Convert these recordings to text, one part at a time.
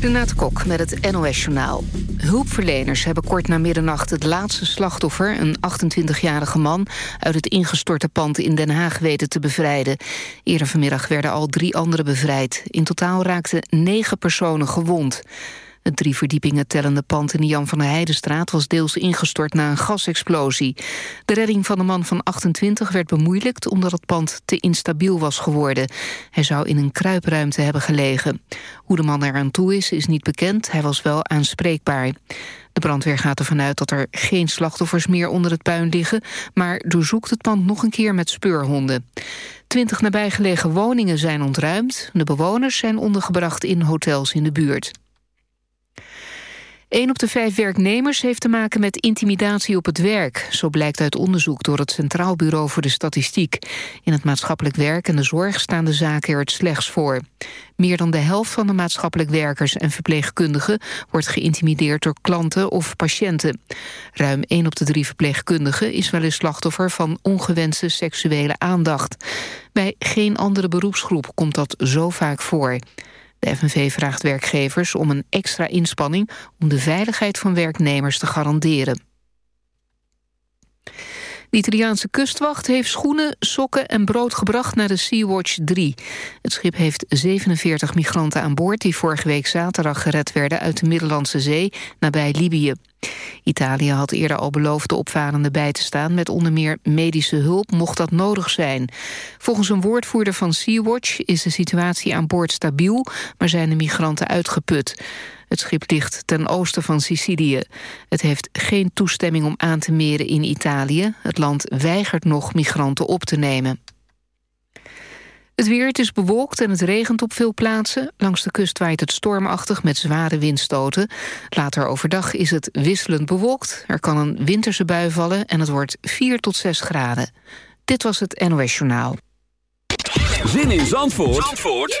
Renate Kok met het NOS Journaal. Hulpverleners hebben kort na middernacht het laatste slachtoffer... een 28-jarige man uit het ingestorte pand in Den Haag weten te bevrijden. Eerder vanmiddag werden al drie anderen bevrijd. In totaal raakten negen personen gewond. Het drie verdiepingen tellende pand in de Jan van der Heidenstraat... was deels ingestort na een gasexplosie. De redding van de man van 28 werd bemoeilijkt... omdat het pand te instabiel was geworden. Hij zou in een kruipruimte hebben gelegen. Hoe de man eraan toe is, is niet bekend. Hij was wel aanspreekbaar. De brandweer gaat ervan uit dat er geen slachtoffers meer onder het puin liggen... maar doorzoekt het pand nog een keer met speurhonden. Twintig nabijgelegen woningen zijn ontruimd. De bewoners zijn ondergebracht in hotels in de buurt. Een op de vijf werknemers heeft te maken met intimidatie op het werk. Zo blijkt uit onderzoek door het Centraal Bureau voor de Statistiek. In het maatschappelijk werk en de zorg staan de zaken er het slechts voor. Meer dan de helft van de maatschappelijk werkers en verpleegkundigen... wordt geïntimideerd door klanten of patiënten. Ruim 1 op de drie verpleegkundigen is wel eens slachtoffer... van ongewenste seksuele aandacht. Bij geen andere beroepsgroep komt dat zo vaak voor. De FNV vraagt werkgevers om een extra inspanning... om de veiligheid van werknemers te garanderen. De Italiaanse kustwacht heeft schoenen, sokken en brood gebracht naar de Sea-Watch 3. Het schip heeft 47 migranten aan boord... die vorige week zaterdag gered werden uit de Middellandse Zee... nabij Libië. Italië had eerder al beloofd de opvarenden bij te staan... met onder meer medische hulp, mocht dat nodig zijn. Volgens een woordvoerder van Sea-Watch is de situatie aan boord stabiel... maar zijn de migranten uitgeput. Het schip ligt ten oosten van Sicilië. Het heeft geen toestemming om aan te meren in Italië. Het land weigert nog migranten op te nemen. Het weer, het is bewolkt en het regent op veel plaatsen. Langs de kust waait het stormachtig met zware windstoten. Later overdag is het wisselend bewolkt. Er kan een winterse bui vallen en het wordt 4 tot 6 graden. Dit was het NOS Journaal. Zin in Zandvoort, Zandvoort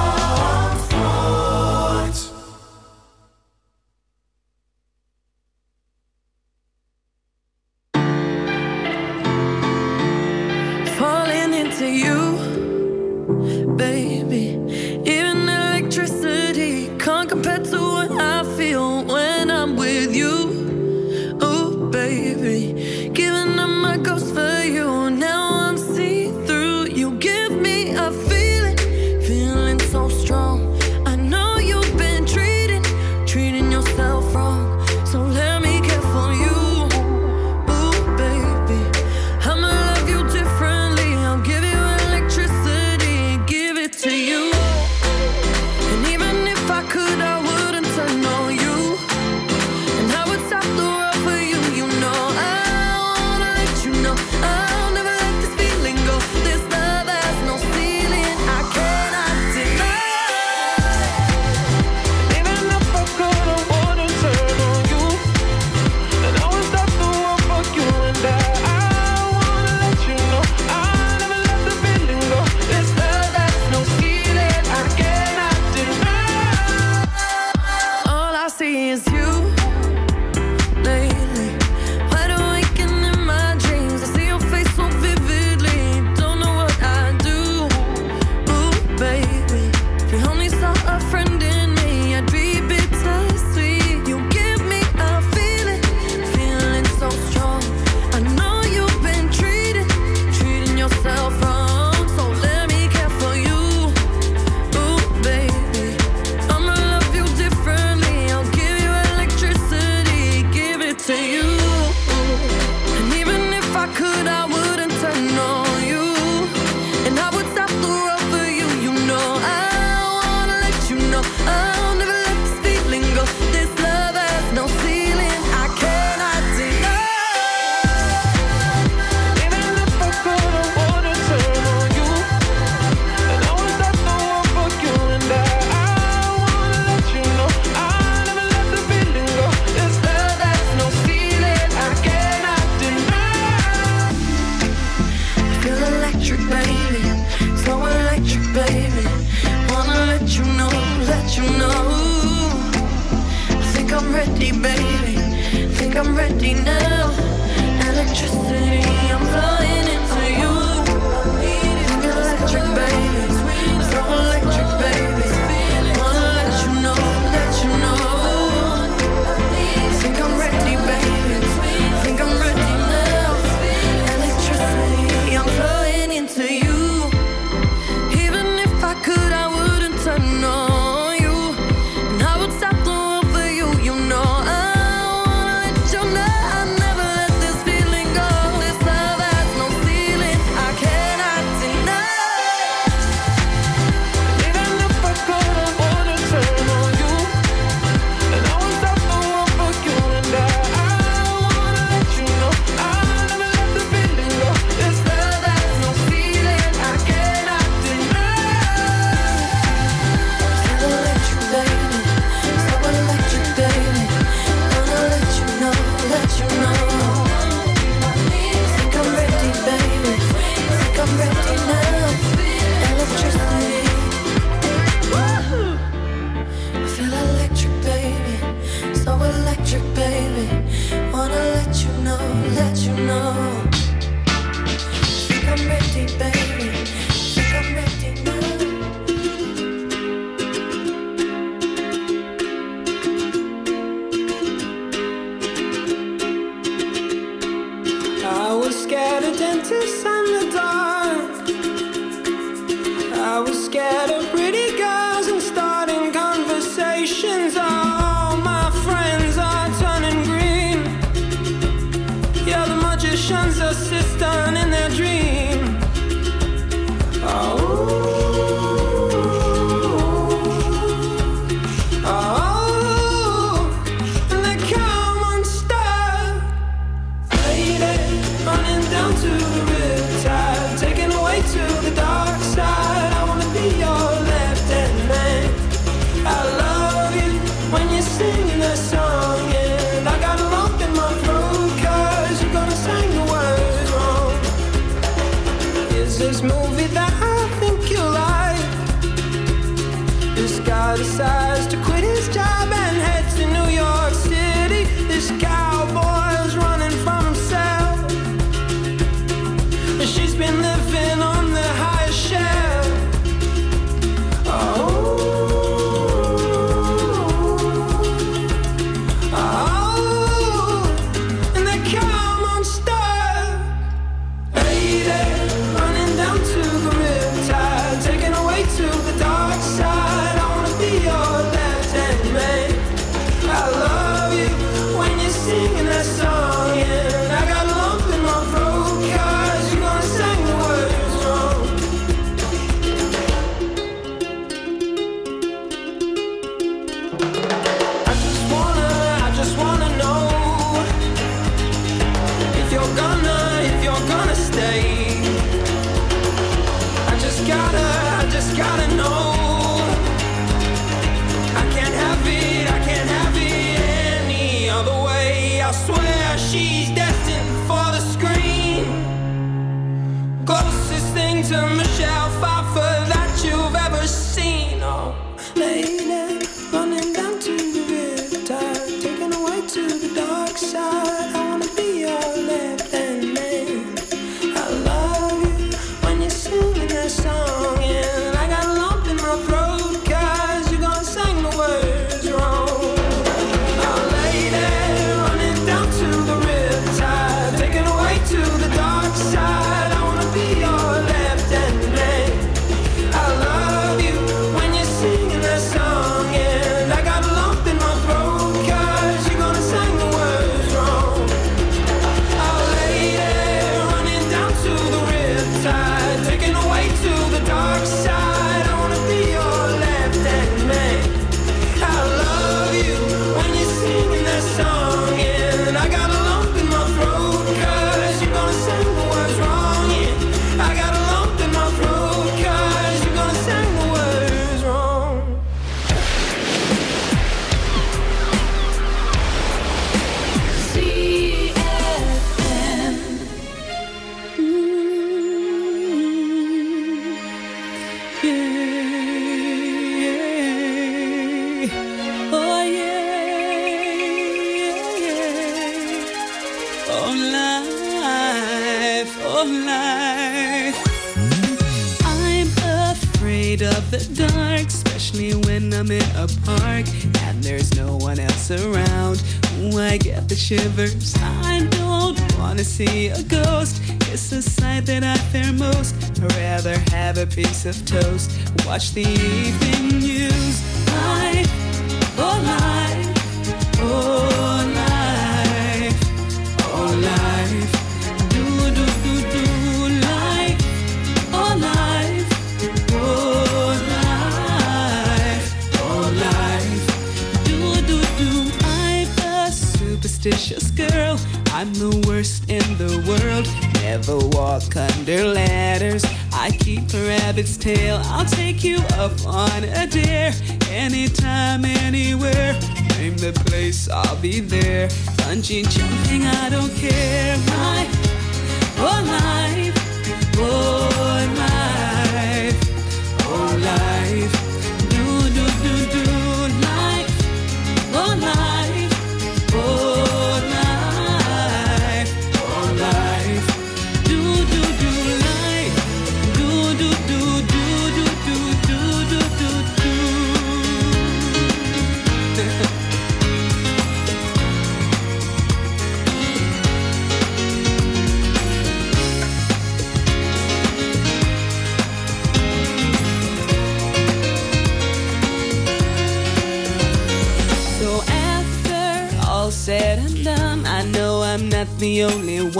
of toast. Watch the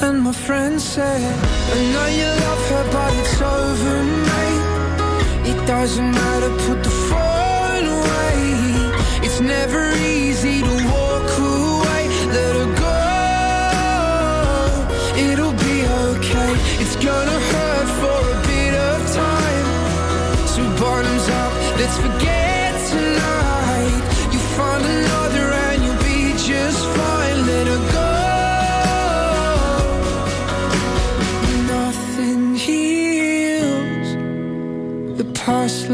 And my friend said, I know you love her, but it's over, mate. It doesn't matter, put the phone away. It's never easy to walk away. Let her go. It'll be okay. It's gonna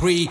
Agree,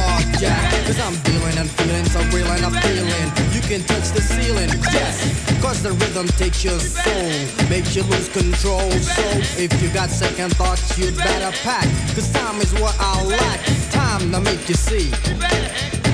can touch the ceiling, yes. Cause the rhythm takes your soul, makes you lose control. So if you got second thoughts, you'd better pack. Cause time is what I lack. Time to make you see.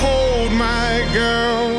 hold my girl.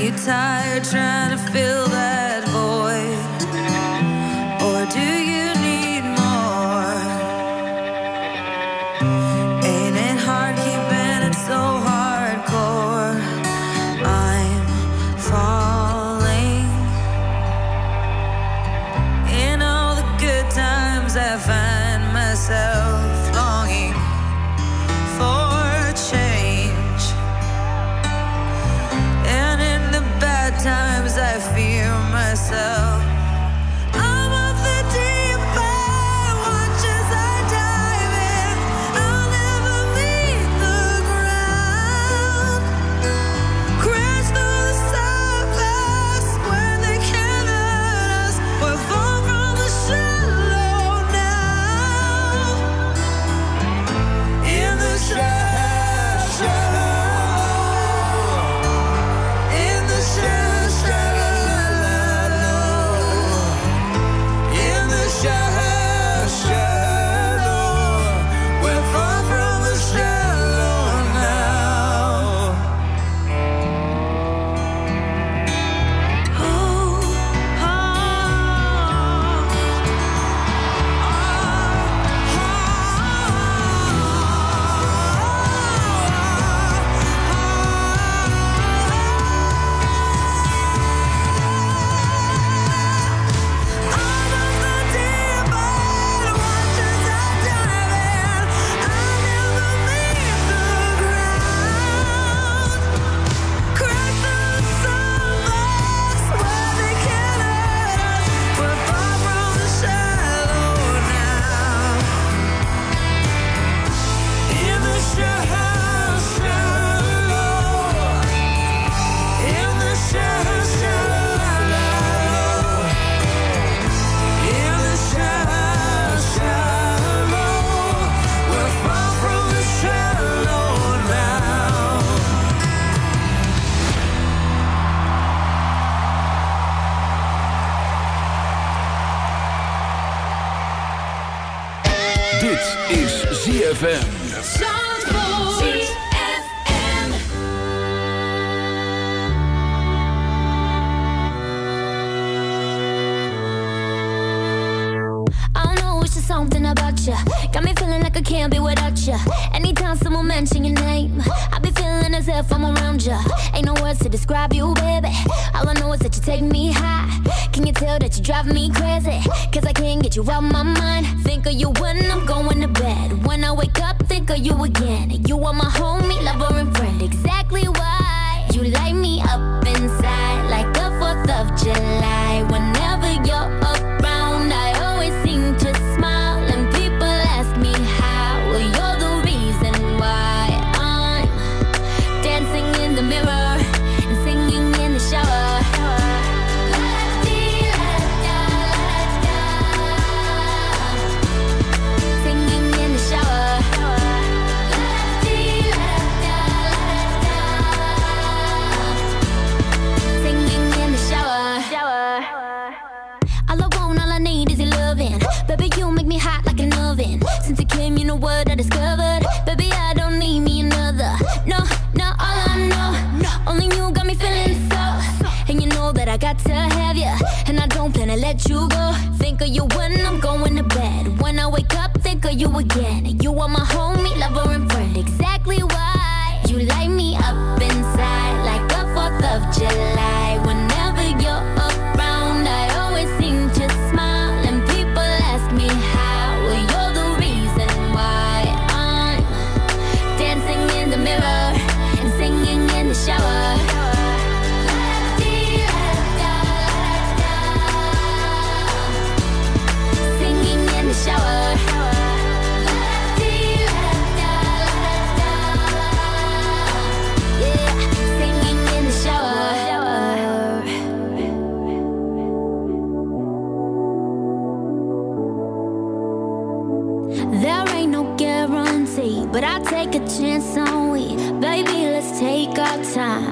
You tired trying to fill that drive me crazy. Cause I can't get you out my mind. got to have you, and I don't plan to let you go. Think of you when I'm going to bed. When I wake up, think of you again. You are my homie, lover, and friend. Exactly why. side.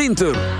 Winter.